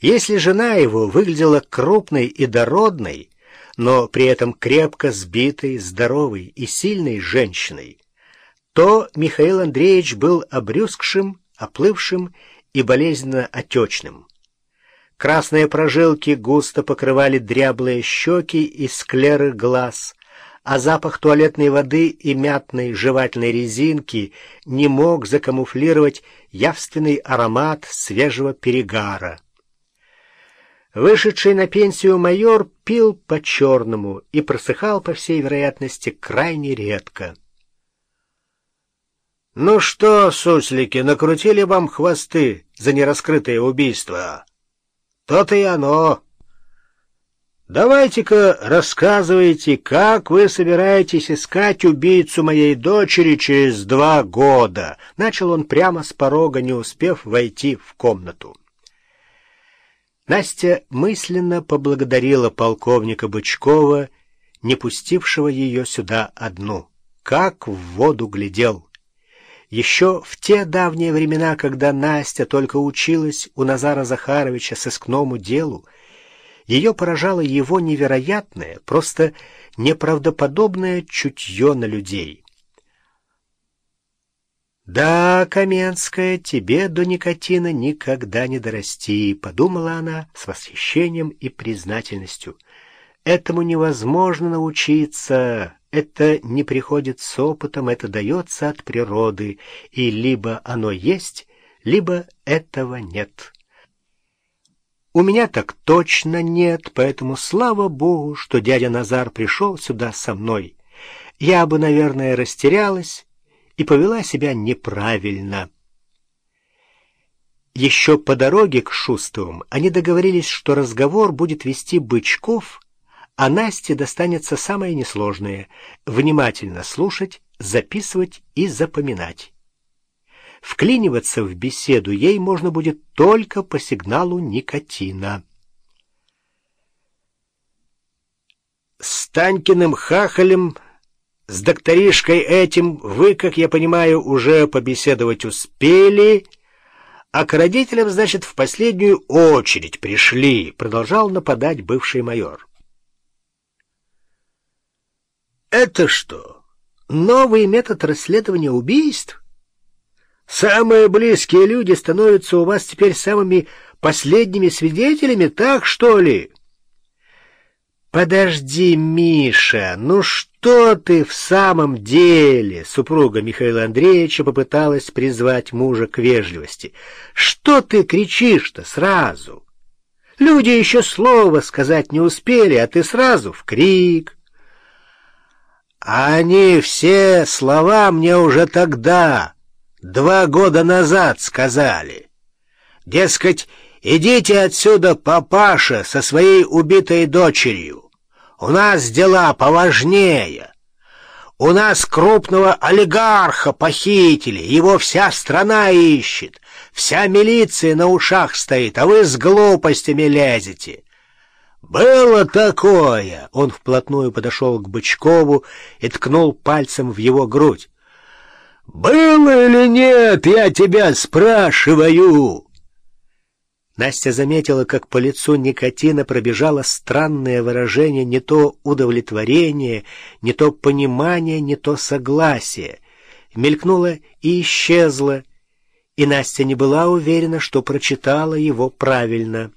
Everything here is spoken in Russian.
Если жена его выглядела крупной и дородной, но при этом крепко сбитой, здоровой и сильной женщиной, то Михаил Андреевич был обрюзгшим, оплывшим и болезненно отечным. Красные прожилки густо покрывали дряблые щеки и склеры глаз, а запах туалетной воды и мятной жевательной резинки не мог закамуфлировать явственный аромат свежего перегара. Вышедший на пенсию майор пил по-черному и просыхал, по всей вероятности, крайне редко. «Ну что, суслики, накрутили вам хвосты за нераскрытое убийство?» То-то и оно. Давайте-ка рассказывайте, как вы собираетесь искать убийцу моей дочери через два года. Начал он прямо с порога, не успев войти в комнату. Настя мысленно поблагодарила полковника Бычкова, не пустившего ее сюда одну. Как в воду глядел. Еще в те давние времена, когда Настя только училась у Назара Захаровича сыскному делу, ее поражало его невероятное, просто неправдоподобное чутье на людей. «Да, Каменская, тебе до никотина никогда не дорасти», — подумала она с восхищением и признательностью. «Этому невозможно научиться, это не приходит с опытом, это дается от природы, и либо оно есть, либо этого нет. У меня так точно нет, поэтому слава Богу, что дядя Назар пришел сюда со мной. Я бы, наверное, растерялась и повела себя неправильно. Еще по дороге к Шустовым они договорились, что разговор будет вести Бычков а Насте достанется самое несложное — внимательно слушать, записывать и запоминать. Вклиниваться в беседу ей можно будет только по сигналу никотина. С Танькиным хахалем, с докторишкой этим вы, как я понимаю, уже побеседовать успели, а к родителям, значит, в последнюю очередь пришли, продолжал нападать бывший майор. Это что, новый метод расследования убийств? Самые близкие люди становятся у вас теперь самыми последними свидетелями, так что ли? Подожди, Миша, ну что ты в самом деле? Супруга Михаила Андреевича попыталась призвать мужа к вежливости. Что ты кричишь-то сразу? Люди еще слова сказать не успели, а ты сразу в крик. Они все слова мне уже тогда, два года назад, сказали. Дескать, идите отсюда, папаша, со своей убитой дочерью. У нас дела поважнее. У нас крупного олигарха похитили, его вся страна ищет, вся милиция на ушах стоит, а вы с глупостями лезете. «Было такое!» Он вплотную подошел к Бычкову и ткнул пальцем в его грудь. «Было или нет, я тебя спрашиваю!» Настя заметила, как по лицу никотина пробежало странное выражение не то удовлетворение, не то понимание, не то согласие. Мелькнуло и исчезло, и Настя не была уверена, что прочитала его правильно.